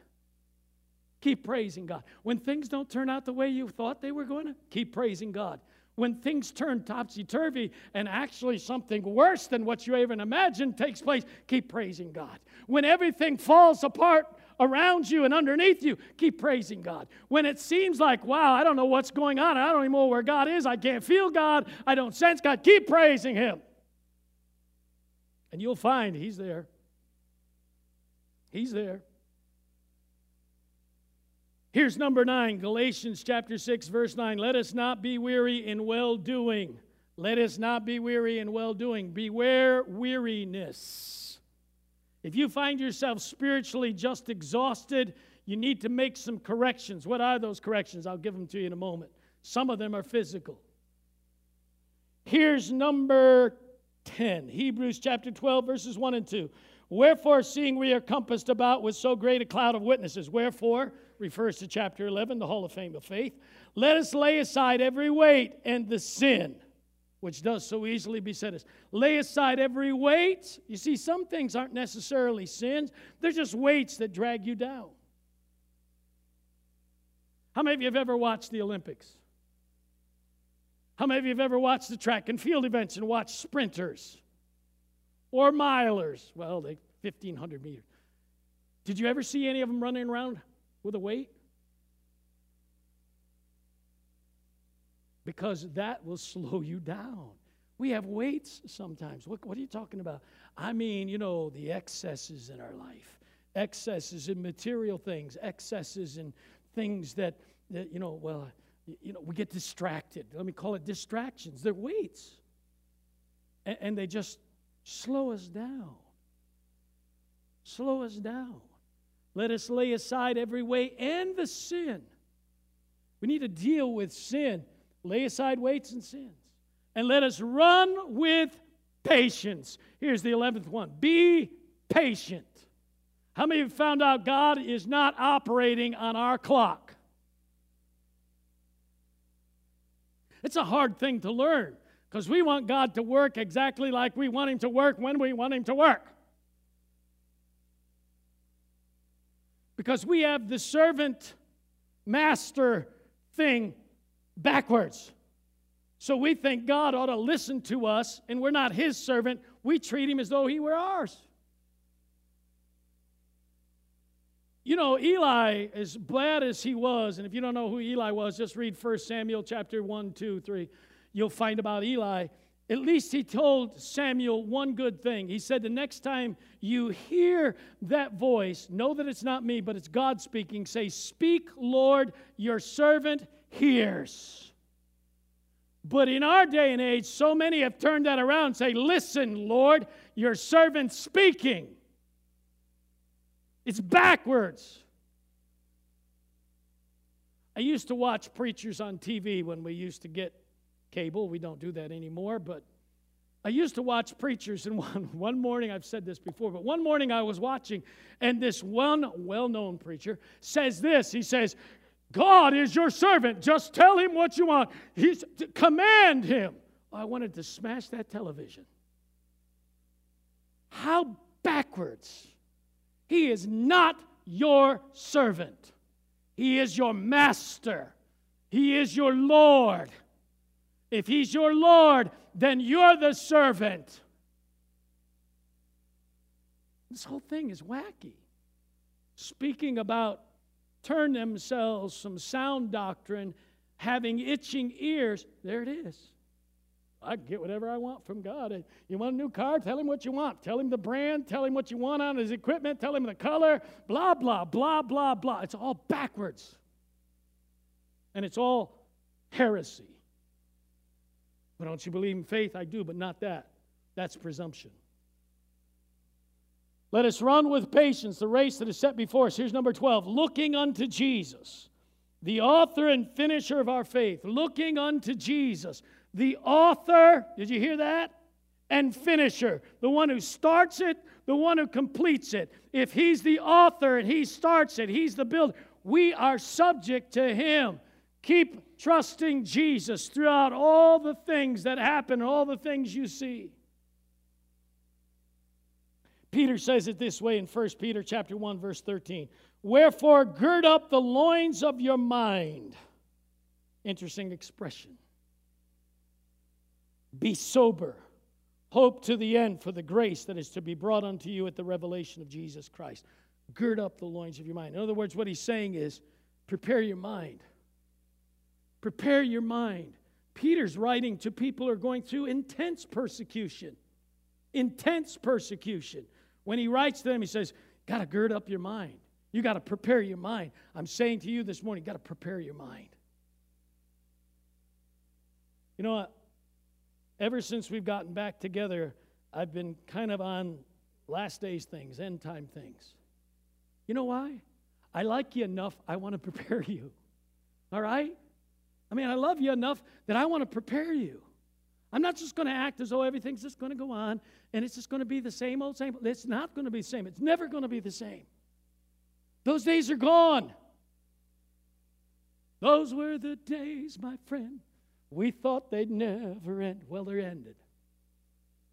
Speaker 1: Keep praising God. When things don't turn out the way you thought they were going to, keep praising God. When things turn topsy turvy and actually something worse than what you even imagined takes place, keep praising God. When everything falls apart around you and underneath you, keep praising God. When it seems like, wow, I don't know what's going on, I don't even know where God is, I can't feel God, I don't sense God, keep praising Him. And you'll find He's there. He's there. Here's number nine Galatians chapter 6, verse 9. Let us not be weary in well doing. Let us not be weary in well doing. Beware weariness. If you find yourself spiritually just exhausted, you need to make some corrections. What are those corrections? I'll give them to you in a moment. Some of them are physical. Here's number 10 Hebrews chapter 12, verses 1 and 2. Wherefore, seeing we are compassed about with so great a cloud of witnesses, wherefore, refers to chapter 11, the Hall of Fame of Faith, let us lay aside every weight and the sin which does so easily beset us. Lay aside every weight. You see, some things aren't necessarily sins, they're just weights that drag you down. How many of you have ever watched the Olympics? How many of you have ever watched the track and field events and watched sprinters or milers? Well, they 1500 meters. Did you ever see any of them running around with a weight? Because that will *laughs* slow you down. We have weights sometimes. What, what are you talking about? I mean, you know, the excesses in our life, excesses in material things, excesses in things that, that you know, well, you know, we get distracted. Let me call it distractions. They're weights. And, and they just slow us down. Slow us down. Let us lay aside every way and the sin. We need to deal with sin Lay aside weights and sins. And let us run with patience. Here's the 11th one be patient. How many have found out God is not operating on our clock? It's a hard thing to learn because we want God to work exactly like we want Him to work when we want Him to work. Because we have the servant master thing backwards. So we think God ought to listen to us, and we're not his servant. We treat him as though he were ours. You know, Eli, as bad as he was, and if you don't know who Eli was, just read 1 Samuel chapter 1, 2, 3. You'll find about Eli. At least he told Samuel one good thing. He said, The next time you hear that voice, know that it's not me, but it's God speaking. Say, Speak, Lord, your servant hears. But in our day and age, so many have turned that around and say, Listen, Lord, your servant speaking. It's backwards. I used to watch preachers on TV when we used to get cable. We don't do that anymore, but I used to watch preachers, and *laughs* one, one morning, I've said this before, but one morning I was watching, and this one well known preacher says this He says, God is your servant. Just tell him what you want. He's, command him. Oh, I wanted to smash that television. How backwards. He is not your servant. He is your master, He is your Lord. If He's your Lord, then you're the servant. This whole thing is wacky. Speaking about turn themselves some sound doctrine, having itching ears, there it is. I get whatever I want from God. You want a new car? Tell him what you want. Tell him the brand. Tell him what you want on his equipment. Tell him the color. Blah, blah, blah, blah, blah. It's all backwards. And it's all heresy. But don't you believe in faith? I do, but not that. That's presumption. Let us run with patience the race that is set before us. Here's number 12 looking unto Jesus, the author and finisher of our faith. Looking unto Jesus, the author, did you hear that? And finisher, the one who starts it, the one who completes it. If he's the author and he starts it, he's the builder, we are subject to him. Keep trusting Jesus throughout all the things that happen, all the things you see. Peter says it this way in 1 Peter chapter 1 verse 13. Wherefore gird up the loins of your mind. Interesting expression. Be sober. Hope to the end for the grace that is to be brought unto you at the revelation of Jesus Christ. Gird up the loins of your mind. In other words, what he's saying is prepare your mind. Prepare your mind. Peter's writing to people who are going through intense persecution. Intense persecution. When he writes to them, he says, Got to gird up your mind. You got to prepare your mind. I'm saying to you this morning, got to prepare your mind. You know what? Ever since we've gotten back together, I've been kind of on last days things, end time things. You know why? I like you enough, I want to prepare *laughs* you. All right? I mean, I love you enough that I want to prepare you. I'm not just going to act as though everything's just going to go on and it's just going to be the same old, same. It's not going to be the same. It's never going to be the same. Those days are gone. Those were the days, my friend. We thought they'd never end. Well, they're ended.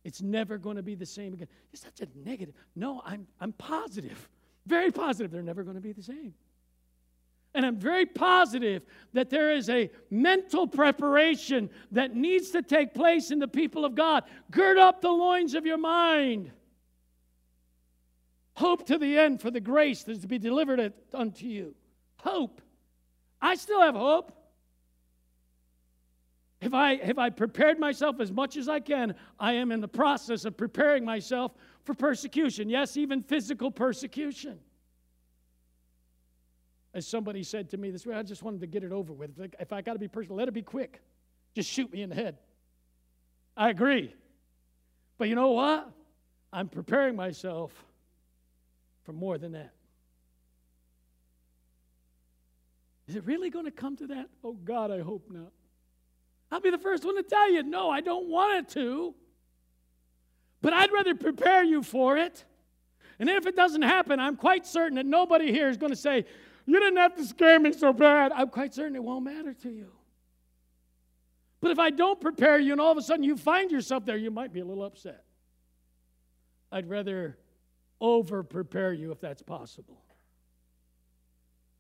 Speaker 1: It's never going to be the same again. It's such a negative. No, I'm, I'm positive, very positive they're never going to be the same. And I'm very positive that there is a mental preparation that needs to take place in the people of God. Gird up the loins of your mind. Hope to the end for the grace that is to be delivered unto you. Hope. I still have hope. Have I, have I prepared myself as much as I can? I am in the process of preparing myself for persecution. Yes, even physical persecution. As somebody said to me this way, I just wanted to get it over with. If I got to be personal, let it be quick. Just shoot me in the head. I agree. But you know what? I'm preparing myself for more than that. Is it really going to come to that? Oh, God, I hope not. I'll be the first one to tell you, no, I don't want it to. But I'd rather prepare you for it. And if it doesn't happen, I'm quite certain that nobody here is going to say, you didn't have to scare me so bad. I'm quite certain it won't matter to you. But if I don't prepare you and all of a sudden you find yourself there, you might be a little upset. I'd rather over prepare you if that's possible.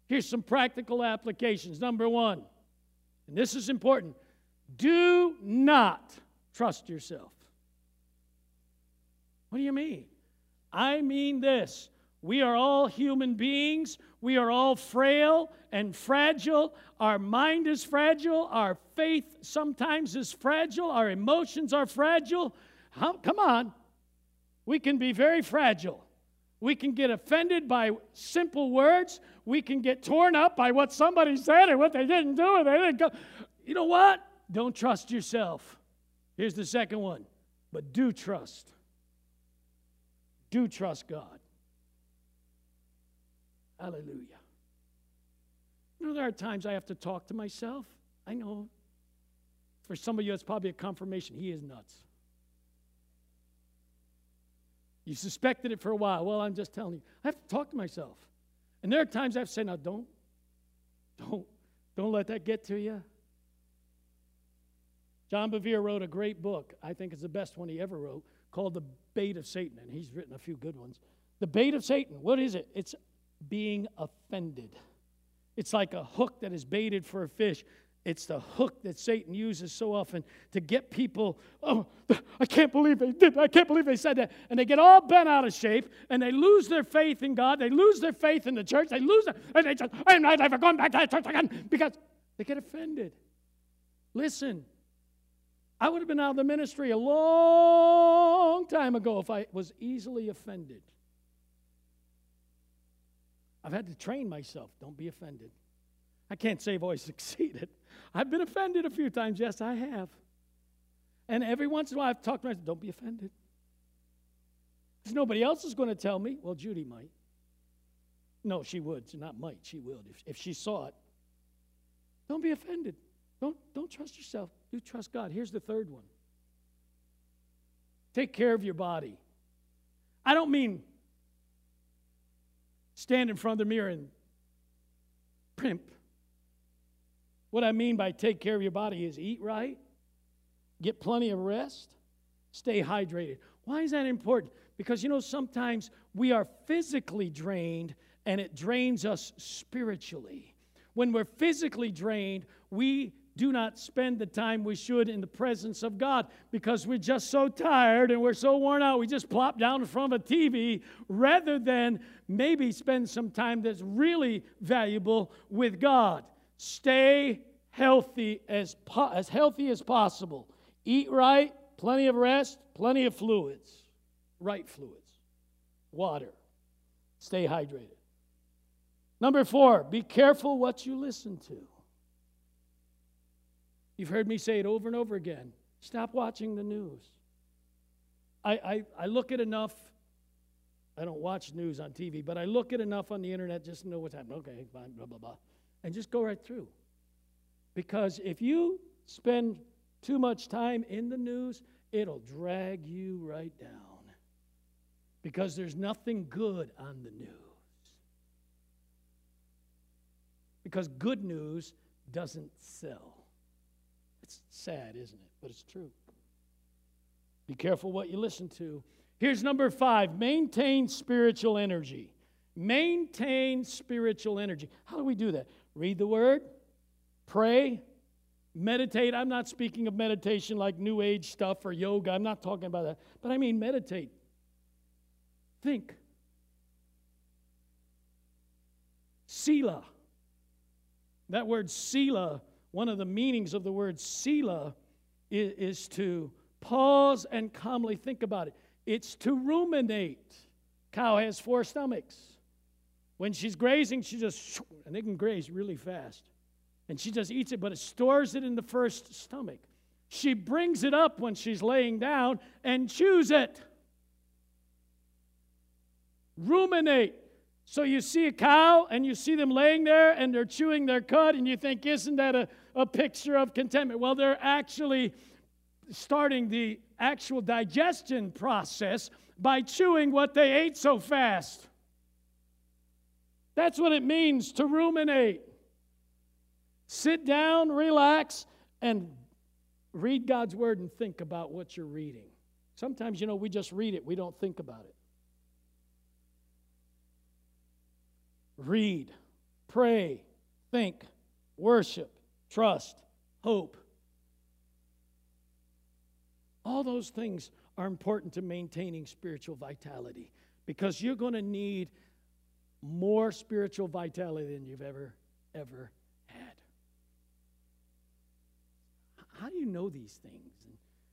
Speaker 1: Here's some practical applications. Number one, and this is important do not trust yourself. What do you mean? I mean this we are all human beings. We are all frail and fragile. Our mind is fragile. Our faith sometimes is fragile. Our emotions are fragile. Come on. We can be very fragile. We can get offended by simple words. We can get torn up by what somebody said or what they didn't do or they didn't go. You know what? Don't trust yourself. Here's the second one. But do trust. Do trust God. Hallelujah. You know, there are times I have to talk to myself. I know. For some of you, it's probably a confirmation. He is nuts. You suspected it for a while. Well, I'm just telling you. I have to talk to myself. And there are times I have to say, now don't, don't, don't let that get to you. John Bevere wrote a great book. I think it's the best one he ever wrote, called The Bait of Satan. And he's written a few good ones. The Bait of Satan. What is it? It's being offended. It's like a hook that is baited for a fish. It's the hook that Satan uses so often to get people, oh, I can't believe they did. I can't believe they said that. And they get all bent out of shape and they lose their faith in God. They lose their faith in the church. They lose it. And they just, I'm not ever going back to that church again because they get offended. Listen, I would have been out of the ministry a long time ago if I was easily offended. I've had to train myself. Don't be offended. I can't say I've always *laughs* succeeded. I've been offended a few times. Yes, I have. And every once in a while, I've talked to myself, don't be offended. Because nobody else is going to tell me. Well, Judy might. No, she would. Not might. She would If, if she saw it. Don't be offended. Don't, don't trust yourself. You trust God. Here's the third one take care of your body. I don't mean stand in front of the mirror and primp. What I mean by take care of your body is eat right, get plenty of rest, stay hydrated. Why is that important? Because you know, sometimes we are physically drained and it drains us spiritually. When we're physically drained, we do not spend the time we should in the presence of God because we're just so tired and we're so worn out. We just plop down in front of a TV rather than maybe spend some time that's really valuable with God. Stay healthy as, po- as healthy as possible. Eat right, plenty of rest, plenty of fluids, right fluids, water. Stay hydrated. Number four, be careful what you listen to. You've heard me say it over and over again. Stop watching the news. I, I, I look at enough, I don't watch news on TV, but I look at enough on the internet just to know what's happening. Okay, fine, blah, blah, blah. And just go right through. Because if you spend too much time in the news, it'll drag you right down. Because there's nothing good on the news. Because good news doesn't sell. It's sad, isn't it? But it's true. Be careful what you listen to. Here's number five maintain spiritual energy. Maintain spiritual energy. How do we do that? Read the word, pray, meditate. I'm not speaking of meditation like new age stuff or yoga. I'm not talking about that. But I mean meditate. Think. Selah. That word Selah one of the meanings of the word Selah is, is to pause and calmly think about it. It's to ruminate. Cow has four stomachs. When she's grazing, she just, and they can graze really fast. And she just eats it, but it stores it in the first stomach. She brings it up when she's laying down and chews it. Ruminate. So you see a cow and you see them laying there and they're chewing their cud, and you think, isn't that a, a picture of contentment? Well, they're actually starting the actual digestion process by chewing what they ate so fast. That's what it means to ruminate. Sit down, relax, and read God's word and think about what you're reading. Sometimes, you know, we just read it, we don't think about it. read, pray, think, worship, trust, hope. All those things are important to maintaining spiritual vitality because you're going to need more spiritual vitality than you've ever, ever had. How do you know these things?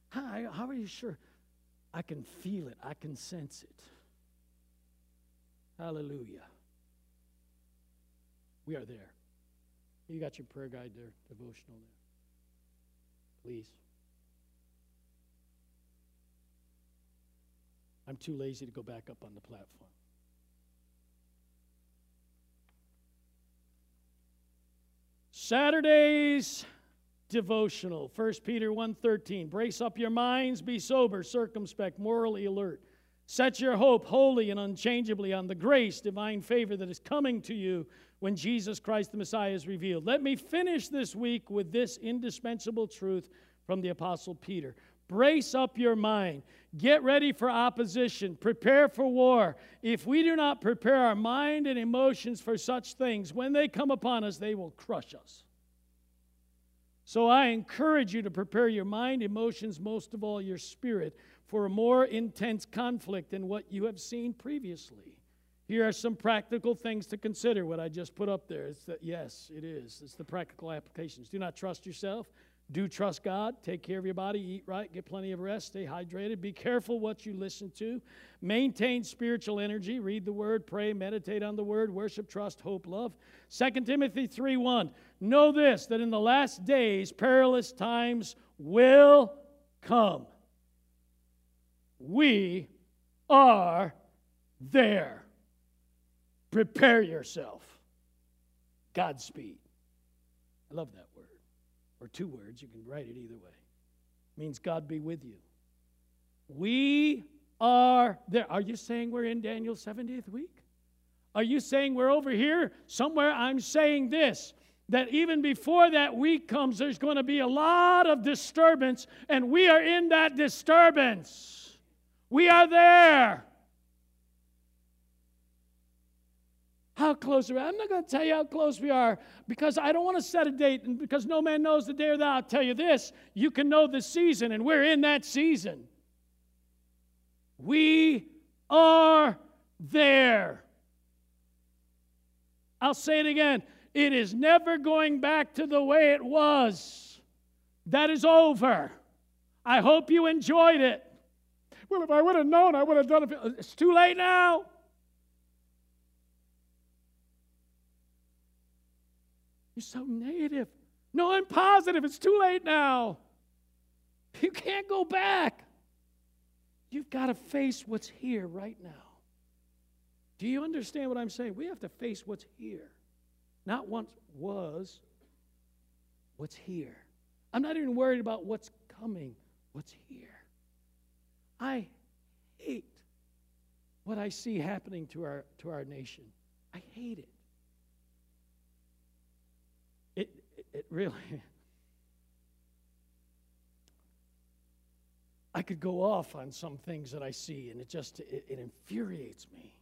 Speaker 1: How, how are you sure? I can feel it, I can sense it. Hallelujah. We are there. You got your prayer guide there, devotional there. Please. I'm too lazy to go back up on the platform. Saturday's devotional 1 peter 1.13 brace up your minds be sober circumspect morally alert set your hope wholly and unchangeably on the grace divine favor that is coming to you when Jesus Christ the Messiah is revealed. Let me finish this week with this indispensable truth from the Apostle Peter Brace up your mind. Get ready for opposition. Prepare for war. If we do not prepare our mind and emotions for such things, when they come upon us, they will crush us. So I encourage you to prepare your mind, emotions, most of all your spirit, for a more intense conflict than what you have seen previously. Here are some practical things to consider. What I just put up there. It's that yes, it is. It's the practical applications. Do not trust yourself. Do trust God. Take care of your body. Eat right. Get plenty of rest. Stay hydrated. Be careful what you listen to. Maintain spiritual energy. Read the word. Pray. Meditate on the word. Worship, trust, hope, love. 2 Timothy 3 1. Know this that in the last days perilous times will come. We are there. Prepare yourself. Godspeed. I love that word or two words, you can write it either way. It means God be with you. We are there. Are you saying we're in Daniel's 70th week? Are you saying we're over here somewhere? I'm saying this that even before that week comes, there's going to be a lot of disturbance, and we are in that disturbance. We are there. How close are we? I'm not going to tell you how close we are because I don't want to set a date, and because no man knows the day or the hour. I'll tell you this you can know the season, and we're in that season. We are there. I'll say it again. It is never going back to the way it was. That is over. I hope you enjoyed it. Well, if I would have known, I would have done it. It's too late now. You're so negative. No, I'm positive. It's too late now. You can't go back. You've got to face what's here right now. Do you understand what I'm saying? We have to face what's here, not what was, what's here. I'm not even worried about what's coming, what's here. I hate what I see happening to our, to our nation. I hate it. It really. *laughs* I could go off on some things that I see, and it just it, it infuriates me.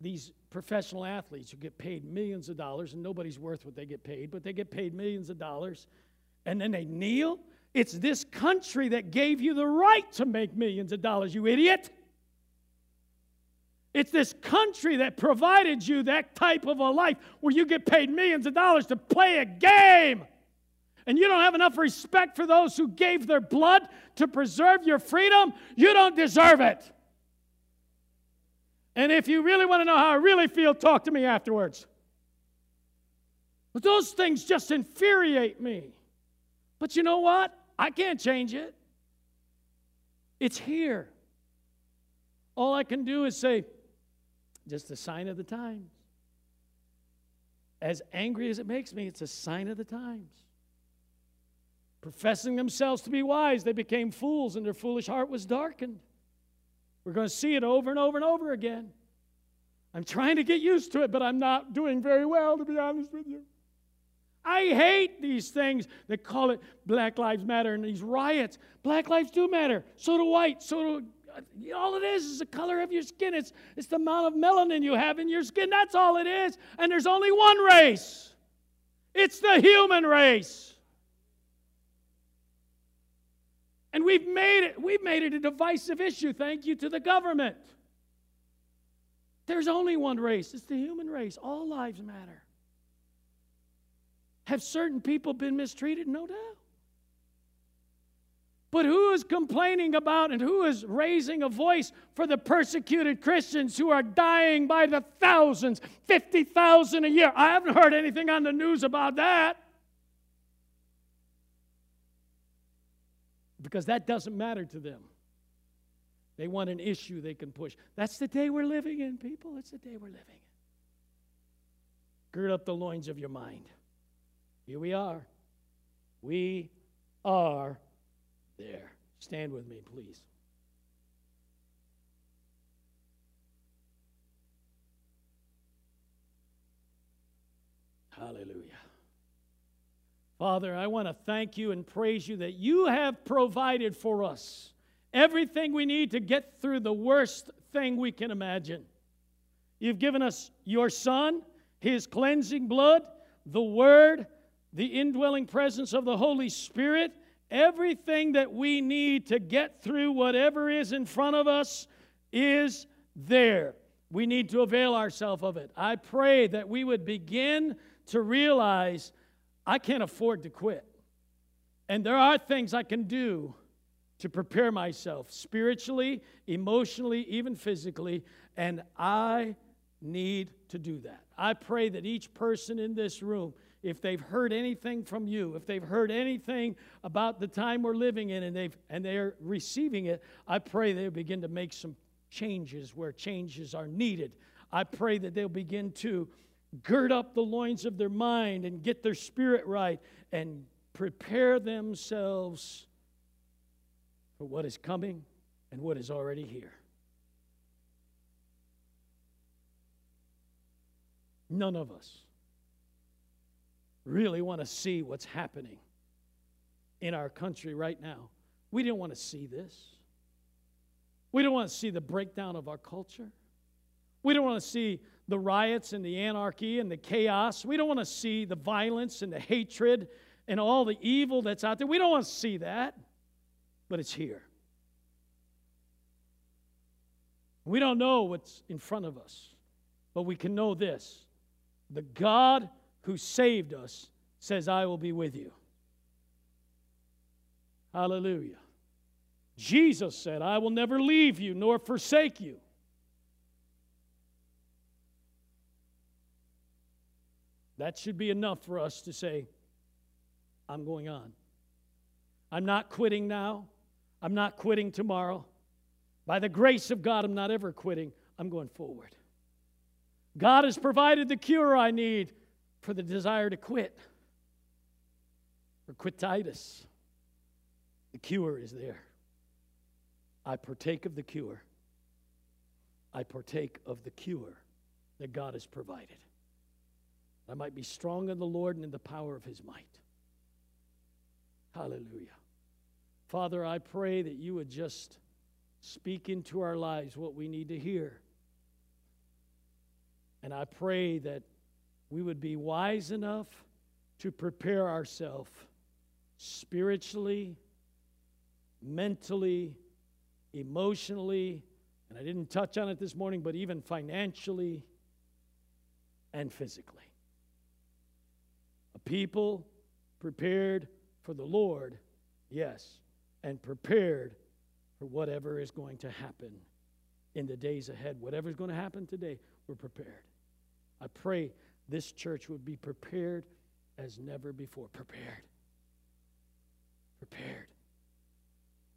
Speaker 1: These professional athletes who get paid millions of dollars, and nobody's worth what they get paid, but they get paid millions of dollars, and then they kneel. It's this country that gave you the right to make millions of dollars, you idiot. It's this country that provided you that type of a life where you get paid millions of dollars to play a game. And you don't have enough respect for those who gave their blood to preserve your freedom, you don't deserve it. And if you really want to know how I really feel, talk to me afterwards. But those things just infuriate me. But you know what? I can't change it. It's here. All I can do is say, just a sign of the times. As angry as it makes me, it's a sign of the times. Professing themselves to be wise, they became fools, and their foolish heart was darkened. We're going to see it over and over and over again. I'm trying to get used to it, but I'm not doing very well, to be honest with you. I hate these things that call it Black Lives Matter and these riots. Black lives do matter. So do white. So do Uh, all it is is the color of your skin. It's, it's the amount of melanin you have in your skin. That's all it is. And there's only one race it's the human race. And we've made it, we've made it a divisive issue, thank you to the government. There's only one race, it's the human race. All lives matter. Have certain people been mistreated? No doubt. But who is complaining about and who is raising a voice for the persecuted Christians who are dying by the thousands, 50,000 a year? I haven't heard anything on the news about that. Because that doesn't matter to them. They want an issue they can push. That's the day we're living in, people. It's the day we're living in. Gird up the loins of your mind. Here we are. We are. Stand with me, please. Hallelujah. Father, I want to thank you and praise you that you have provided for us everything we need to get through the worst thing we can imagine. You've given us your Son, his cleansing blood, the Word, the indwelling presence of the Holy Spirit, everything that we need to get through whatever is in front of us is there. We need to avail ourselves of it. I pray that we would begin to realize I can't afford to quit. And there are things I can do to prepare myself spiritually, emotionally, even physically, and I need to do that. I pray that each person in this room, if they've heard anything from you, if they've heard anything about the time we're living in and they've and they're receiving it, I pray they'll begin to make some changes where changes are needed. I pray that they'll begin to gird up the loins of their mind and get their spirit right and prepare themselves for what is coming and what is already here. None of us really want to see what's happening in our country right now. We didn't want to see this. We don't want to see the breakdown of our culture. We don't want to see the riots and the anarchy and the chaos. We don't want to see the violence and the hatred and all the evil that's out there. We don't want to see that, but it's here. We don't know what's in front of us, but we can know this the God who saved us says, I will be with you. Hallelujah. Jesus said, I will never leave you nor forsake you. That should be enough for us to say, I'm going on. I'm not quitting now. I'm not quitting tomorrow. By the grace of God, I'm not ever quitting. I'm going forward. God has provided the cure I need for the desire to quit, for quititis. The cure is there. I partake of the cure. I partake of the cure that God has provided. I might be strong in the Lord and in the power of his might. Hallelujah. Father, I pray that you would just speak into our lives what we need to hear. And I pray that we would be wise enough to prepare ourselves spiritually, mentally, emotionally, and I didn't touch on it this morning, but even financially and physically. A people prepared for the Lord, yes, and prepared for whatever is going to happen in the days ahead. Whatever is going to happen today, we're prepared. I pray this church would be prepared as never before. Prepared. Prepared.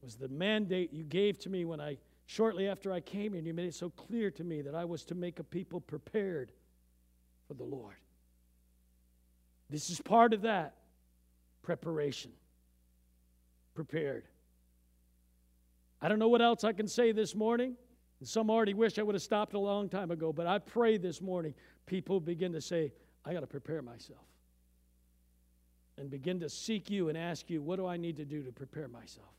Speaker 1: It was the mandate you gave to me when I, shortly after I came here, and you made it so clear to me that I was to make a people prepared for the Lord. This is part of that preparation. Prepared. I don't know what else I can say this morning. Some already wish I would have stopped a long time ago, but I pray this morning people begin to say, I got to prepare myself. And begin to seek you and ask you, what do I need to do to prepare myself?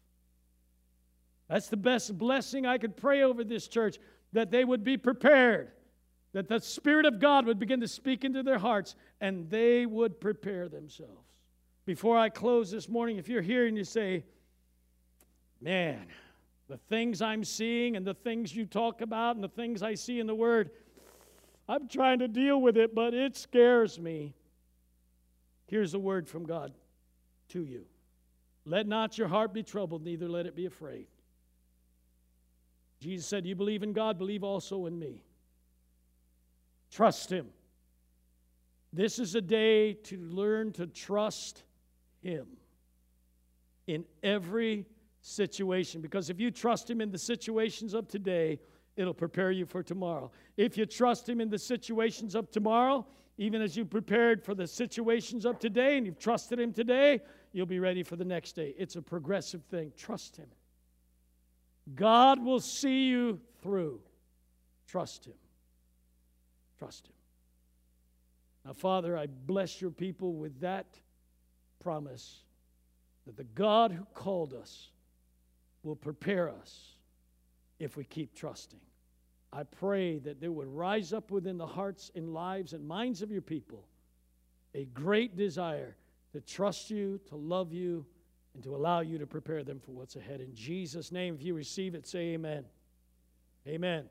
Speaker 1: That's the best blessing I could pray over this church that they would be prepared, that the Spirit of God would begin to speak into their hearts, and they would prepare themselves. Before I close this morning, if you're here and you say, Man, the things I'm seeing and the things you talk about and the things I see in the Word, I'm trying to deal with it, but it scares me. Here's a word from God to you Let not your heart be troubled, neither let it be afraid. Jesus said, You believe in God, believe also in me. Trust Him. This is a day to learn to trust Him in every situation. Because if you trust Him in the situations of today, it'll prepare you for tomorrow. If you trust Him in the situations of tomorrow, even as you prepared for the situations of today and you've trusted Him today, you'll be ready for the next day. It's a progressive thing. Trust Him. God will see you through. Trust Him. Trust Him. Now, Father, I bless your people with that promise that the God who called us will prepare us if we keep trusting. I pray that there would rise up within the hearts and lives and minds of your people a great desire to trust you, to love you, and to allow you to prepare them for what's ahead. In Jesus' name, if you receive it, say amen. Amen.